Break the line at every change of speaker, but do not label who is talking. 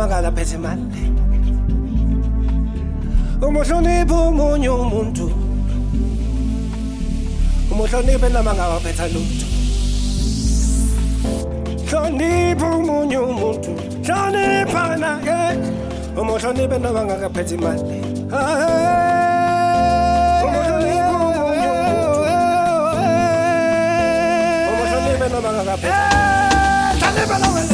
Noma ngakaphethe imali umuhloniphe omunye umuntu umuhloniphe noma ngawaphetha lutho hloniphe omunye umuntu hlonipha nake umuhloniphe noma ngakaphethe imali umuhloniphe noma ngakaphethe hloniphe noma